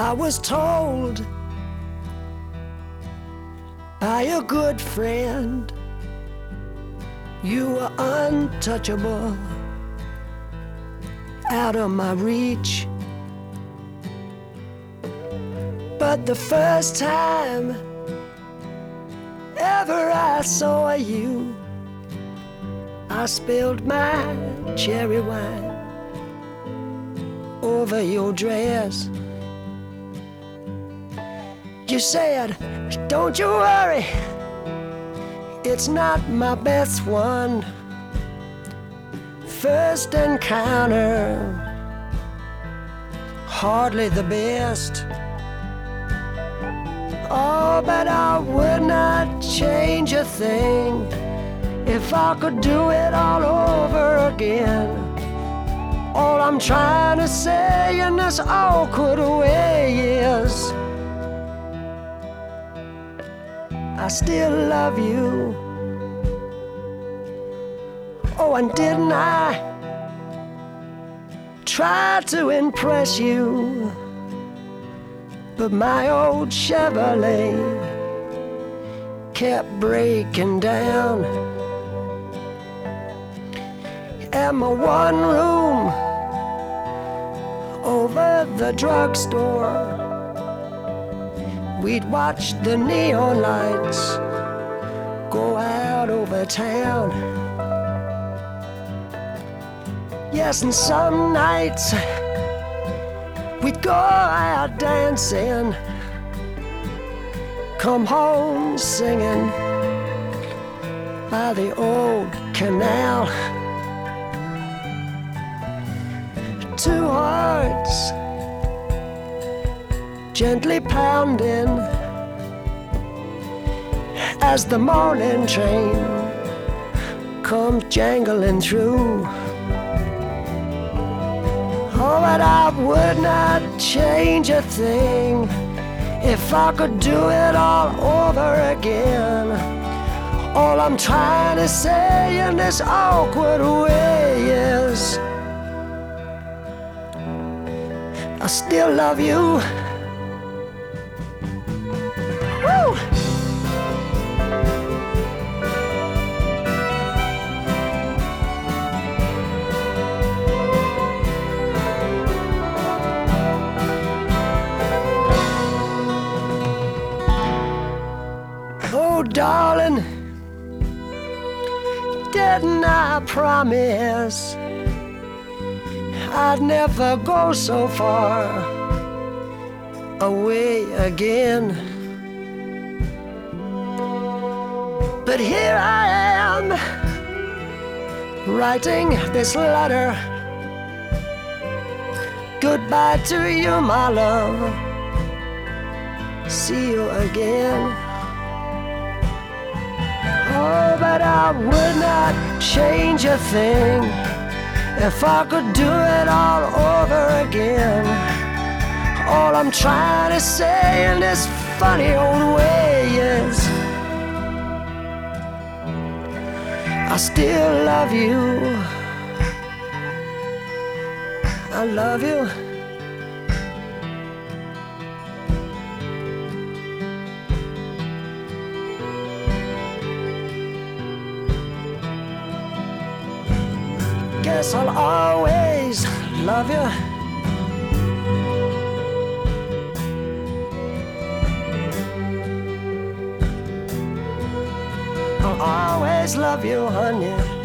I was told by a good friend you were untouchable, out of my reach. But the first time ever I saw you, I spilled my cherry wine over your dress. You said, Don't you worry, it's not my best one. First encounter, hardly the best. Oh, but I would not change a thing if I could do it all over again. All I'm trying to say in this awkward way is. I still love you. Oh, and didn't I try to impress you? But my old Chevrolet kept breaking down. And my one room over the drugstore We'd watch the neon lights go out over town. Yes, and some nights we'd go out dancing, come home singing by the old canal. Gently pounding as the morning train comes jangling through. Oh, but I would not change a thing if I could do it all over again. All I'm trying to say in this awkward way is I still love you. Darling, didn't I promise I'd never go so far away again? But here I am, writing this letter. Goodbye to you, my love. See you again. But I would not change a thing if I could do it all over again. All I'm trying to say in this funny old way is I still love you. I love you. I'll always love you. I'll always love you, honey.